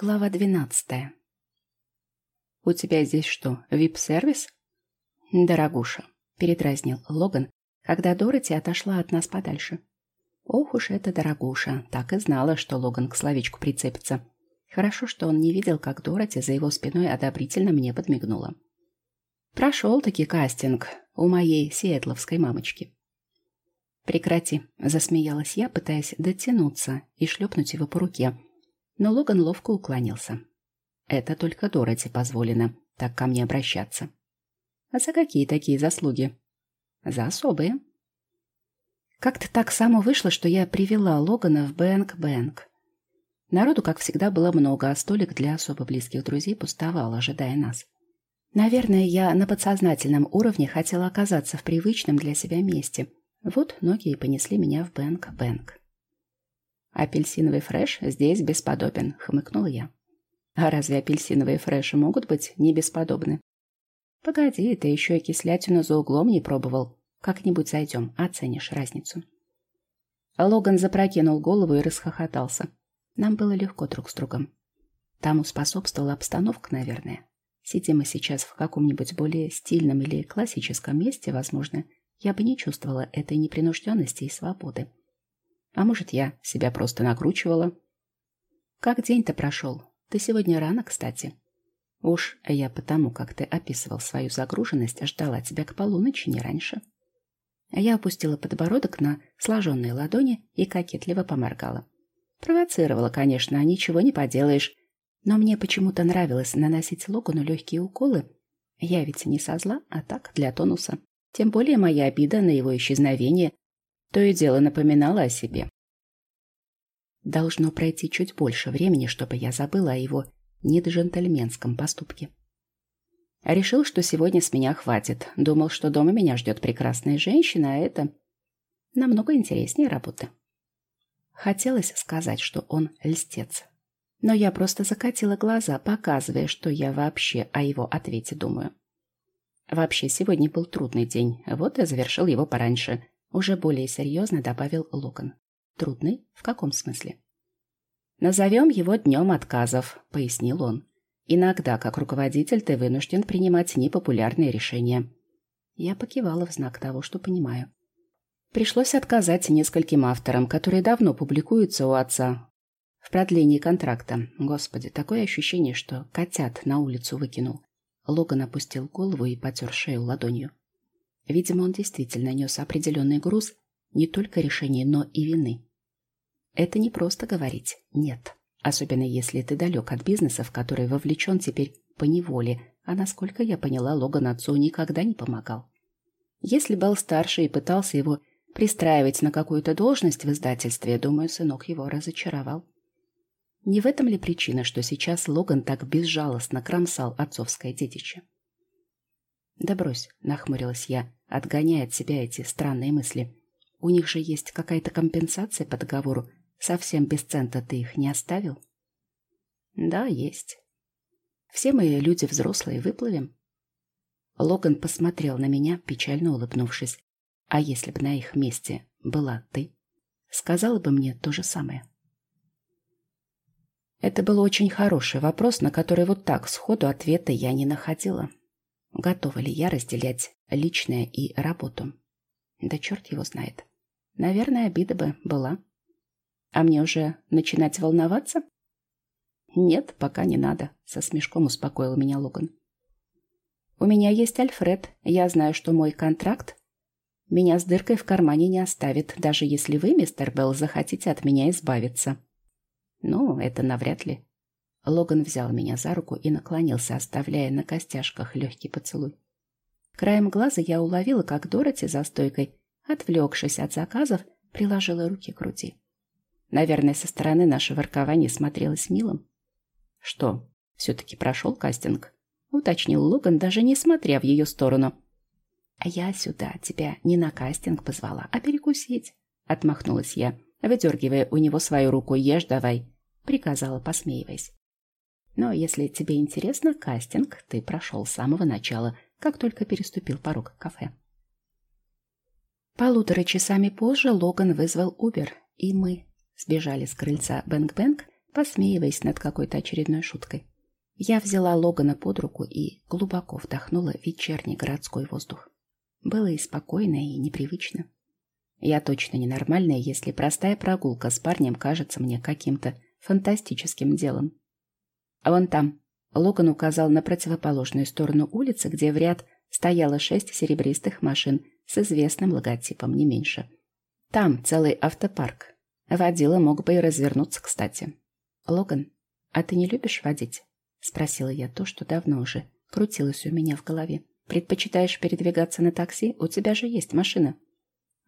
Глава двенадцатая. «У тебя здесь что, вип-сервис?» «Дорогуша», — передразнил Логан, когда Дороти отошла от нас подальше. Ох уж эта дорогуша, так и знала, что Логан к словечку прицепится. Хорошо, что он не видел, как Дороти за его спиной одобрительно мне подмигнула. Прошел-таки кастинг у моей сиэтловской мамочки. «Прекрати», — засмеялась я, пытаясь дотянуться и шлепнуть его по руке, но Логан ловко уклонился. Это только Дороти позволено так ко мне обращаться. А за какие такие заслуги? За особые. Как-то так само вышло, что я привела Логана в Бэнк-Бэнк. Народу, как всегда, было много, а столик для особо близких друзей пустовал, ожидая нас. Наверное, я на подсознательном уровне хотела оказаться в привычном для себя месте. Вот ноги и понесли меня в Бэнк-Бэнк. «Апельсиновый фреш здесь бесподобен», — хмыкнула я. «А разве апельсиновые фреши могут быть не бесподобны?» «Погоди, ты еще и кислятину за углом не пробовал. Как-нибудь зайдем, оценишь разницу». Логан запрокинул голову и расхохотался. Нам было легко друг с другом. Тому способствовала обстановка, наверное. Сидим мы сейчас в каком-нибудь более стильном или классическом месте, возможно, я бы не чувствовала этой непринужденности и свободы. А может, я себя просто накручивала? Как день-то прошел? Ты сегодня рано, кстати. Уж я потому, как ты описывал свою загруженность, ждала тебя к полуночи, не раньше. Я опустила подбородок на сложенные ладони и кокетливо поморгала. Провоцировала, конечно, ничего не поделаешь. Но мне почему-то нравилось наносить Логану легкие уколы. Я ведь не со зла, а так, для тонуса. Тем более моя обида на его исчезновение то и дело напоминала о себе. Должно пройти чуть больше времени, чтобы я забыла о его неджентльменском поступке. Решил, что сегодня с меня хватит. Думал, что дома меня ждет прекрасная женщина, а это намного интереснее работы. Хотелось сказать, что он льстец. Но я просто закатила глаза, показывая, что я вообще о его ответе думаю. Вообще, сегодня был трудный день, вот и завершил его пораньше, уже более серьезно добавил Локон. Трудный? В каком смысле? Назовем его днем отказов, пояснил он. Иногда, как руководитель, ты вынужден принимать непопулярные решения. Я покивала в знак того, что понимаю. Пришлось отказать нескольким авторам, которые давно публикуются у отца. В продлении контракта. Господи, такое ощущение, что котят на улицу выкинул. Логан опустил голову и потер шею ладонью. Видимо, он действительно нес определенный груз не только решения, но и вины. Это не просто говорить «нет», особенно если ты далек от бизнеса, в который вовлечен теперь по неволе, а насколько я поняла, Логан отцу никогда не помогал. Если был старше и пытался его пристраивать на какую-то должность в издательстве, думаю, сынок его разочаровал. Не в этом ли причина, что сейчас Логан так безжалостно кромсал отцовское детище? «Да брось», — нахмурилась я, отгоняя от себя эти странные мысли. «У них же есть какая-то компенсация по договору. Совсем без цента ты их не оставил?» «Да, есть. Все мы люди взрослые, выплывем». Логан посмотрел на меня, печально улыбнувшись. «А если бы на их месте была ты, сказала бы мне то же самое?» Это был очень хороший вопрос, на который вот так сходу ответа я не находила. Готова ли я разделять личное и работу? Да черт его знает. Наверное, обида бы была. А мне уже начинать волноваться? Нет, пока не надо, со смешком успокоил меня Логан. У меня есть Альфред. Я знаю, что мой контракт меня с дыркой в кармане не оставит, даже если вы, мистер Белл, захотите от меня избавиться. Ну, это навряд ли. Логан взял меня за руку и наклонился, оставляя на костяшках легкий поцелуй. Краем глаза я уловила, как Дороти за стойкой, отвлекшись от заказов, приложила руки к груди. Наверное, со стороны наше воркование смотрелось милым. «Что, все-таки прошел кастинг?» — уточнил Логан, даже не смотря в ее сторону. «А я сюда тебя не на кастинг позвала, а перекусить», — отмахнулась я, выдергивая у него свою руку. «Ешь давай», — приказала, посмеиваясь. Но если тебе интересно, кастинг ты прошел с самого начала, как только переступил порог кафе. Полутора часами позже Логан вызвал Убер, и мы сбежали с крыльца Бэнк-Бэнк, посмеиваясь над какой-то очередной шуткой. Я взяла Логана под руку и глубоко вдохнула вечерний городской воздух. Было и спокойно, и непривычно. Я точно ненормальная, если простая прогулка с парнем кажется мне каким-то фантастическим делом. А вон там Логан указал на противоположную сторону улицы, где в ряд стояло шесть серебристых машин с известным логотипом не меньше. Там целый автопарк. Водила мог бы и развернуться, кстати. «Логан, а ты не любишь водить?» — спросила я то, что давно уже крутилось у меня в голове. «Предпочитаешь передвигаться на такси? У тебя же есть машина».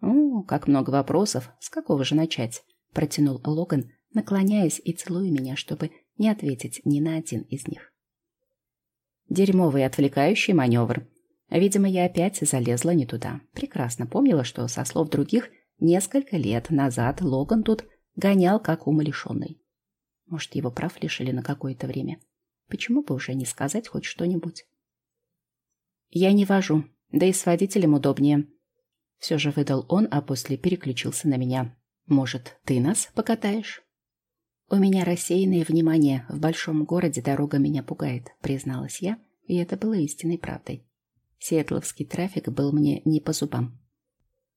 «О, как много вопросов. С какого же начать?» — протянул Логан, наклоняясь и целуя меня, чтобы не ответить ни на один из них. Дерьмовый отвлекающий маневр. Видимо, я опять залезла не туда. Прекрасно помнила, что, со слов других, несколько лет назад Логан тут гонял как умалишенный. Может, его прав лишили на какое-то время. Почему бы уже не сказать хоть что-нибудь? Я не вожу, да и с водителем удобнее. Все же выдал он, а после переключился на меня. Может, ты нас покатаешь? У меня рассеянное внимание. В большом городе дорога меня пугает, призналась я, и это было истинной правдой. Сиэтловский трафик был мне не по зубам.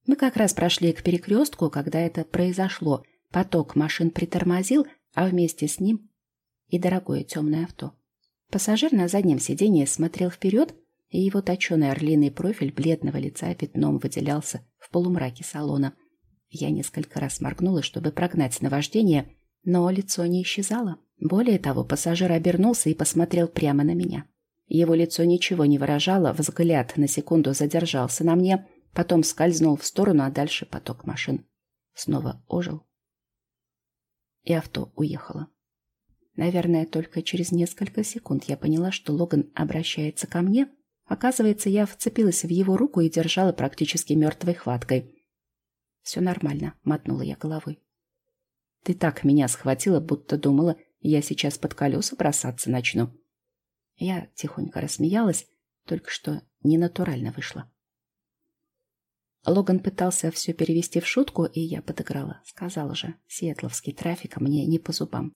Мы как раз прошли к перекрестку, когда это произошло. Поток машин притормозил, а вместе с ним и дорогое темное авто. Пассажир на заднем сиденье смотрел вперед, и его точеный орлиный профиль бледного лица пятном выделялся в полумраке салона. Я несколько раз моргнула, чтобы прогнать наваждение, но лицо не исчезало. Более того, пассажир обернулся и посмотрел прямо на меня. Его лицо ничего не выражало, взгляд на секунду задержался на мне, потом скользнул в сторону, а дальше поток машин. Снова ожил. И авто уехало. Наверное, только через несколько секунд я поняла, что Логан обращается ко мне — Оказывается, я вцепилась в его руку и держала практически мертвой хваткой. «Все нормально», — мотнула я головой. «Ты так меня схватила, будто думала, я сейчас под колеса бросаться начну». Я тихонько рассмеялась, только что ненатурально вышло. Логан пытался все перевести в шутку, и я подыграла. Сказала же, сиэтловский трафик мне не по зубам.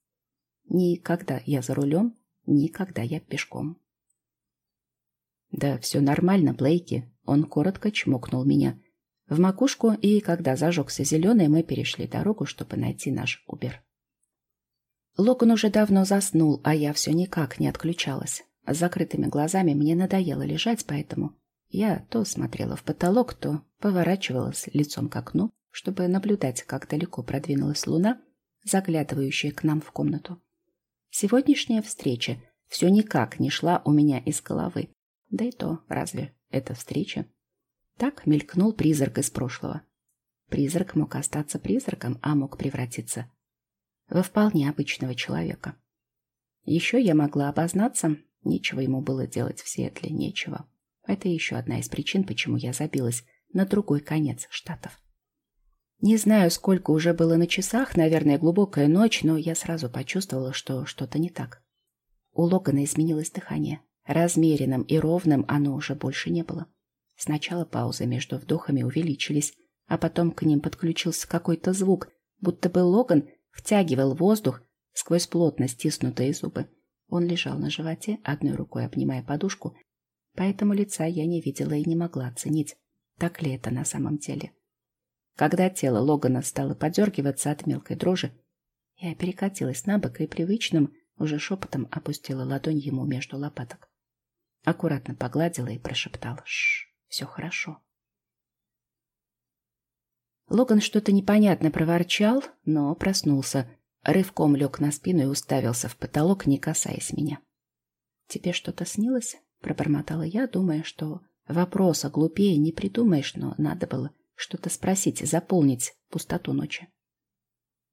Никогда я за рулем, никогда я пешком. «Да все нормально, Блейки». Он коротко чмокнул меня в макушку, и когда зажегся зеленый, мы перешли дорогу, чтобы найти наш Убер. Логан уже давно заснул, а я все никак не отключалась. С закрытыми глазами мне надоело лежать, поэтому я то смотрела в потолок, то поворачивалась лицом к окну, чтобы наблюдать, как далеко продвинулась луна, заглядывающая к нам в комнату. Сегодняшняя встреча все никак не шла у меня из головы. Да и то, разве это встреча? Так мелькнул призрак из прошлого. Призрак мог остаться призраком, а мог превратиться во вполне обычного человека. Еще я могла обознаться, нечего ему было делать в Сиэтле, нечего. Это еще одна из причин, почему я забилась на другой конец штатов. Не знаю, сколько уже было на часах, наверное, глубокая ночь, но я сразу почувствовала, что что-то не так. У Логана изменилось дыхание. Размеренным и ровным оно уже больше не было. Сначала паузы между вдохами увеличились, а потом к ним подключился какой-то звук, будто бы Логан втягивал воздух сквозь плотно стиснутые зубы. Он лежал на животе, одной рукой обнимая подушку, поэтому лица я не видела и не могла оценить, так ли это на самом деле. Когда тело Логана стало подергиваться от мелкой дрожи, я перекатилась на бок и привычным, уже шепотом опустила ладонь ему между лопаток. Аккуратно погладила и прошептала «Шш, все хорошо». Логан что-то непонятно проворчал, но проснулся, рывком лег на спину и уставился в потолок, не касаясь меня. «Тебе что-то снилось?» — пробормотала я, думая, что вопроса глупее не придумаешь, но надо было что-то спросить, заполнить пустоту ночи.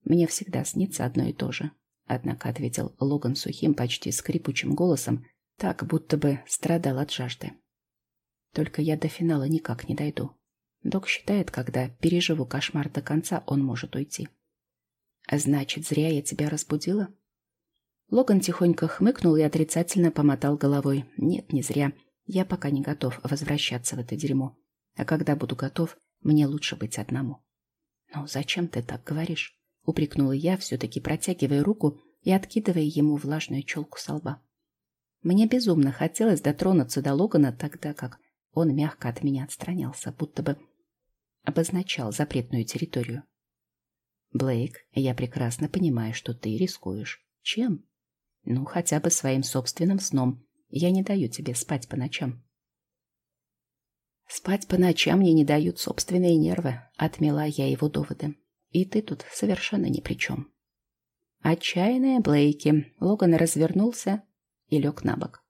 «Мне всегда снится одно и то же», — однако ответил Логан сухим, почти скрипучим голосом, так, будто бы страдал от жажды. Только я до финала никак не дойду. Док считает, когда переживу кошмар до конца, он может уйти. Значит, зря я тебя разбудила? Логан тихонько хмыкнул и отрицательно помотал головой. Нет, не зря. Я пока не готов возвращаться в это дерьмо. А когда буду готов, мне лучше быть одному. Ну, зачем ты так говоришь? Упрекнула я, все-таки протягивая руку и откидывая ему влажную челку со лба. Мне безумно хотелось дотронуться до Логана, тогда как он мягко от меня отстранялся, будто бы обозначал запретную территорию. Блейк, я прекрасно понимаю, что ты рискуешь. Чем? Ну, хотя бы своим собственным сном. Я не даю тебе спать по ночам. Спать по ночам мне не дают собственные нервы, отмела я его доводы. И ты тут совершенно ни при чем. Отчаянные Блейки. Логан развернулся и лег на бок.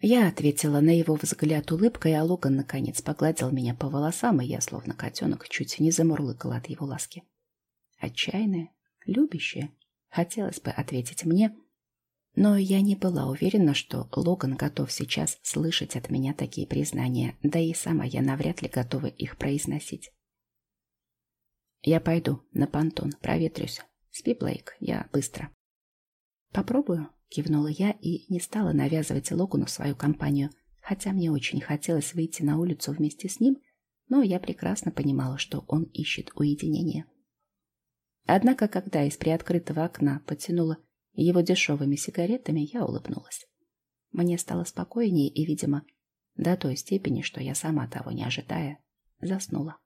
Я ответила на его взгляд улыбкой, а Логан, наконец, погладил меня по волосам, и я, словно котенок, чуть не замурлыкала от его ласки. Отчаянная, любящая, хотелось бы ответить мне, но я не была уверена, что Логан готов сейчас слышать от меня такие признания, да и сама я навряд ли готова их произносить. «Я пойду на понтон, проветрюсь. Спи, Блейк, я быстро». «Попробую», Кивнула я и не стала навязывать Логану свою компанию, хотя мне очень хотелось выйти на улицу вместе с ним, но я прекрасно понимала, что он ищет уединения. Однако, когда из приоткрытого окна потянуло его дешевыми сигаретами, я улыбнулась. Мне стало спокойнее и, видимо, до той степени, что я сама того не ожидая, заснула.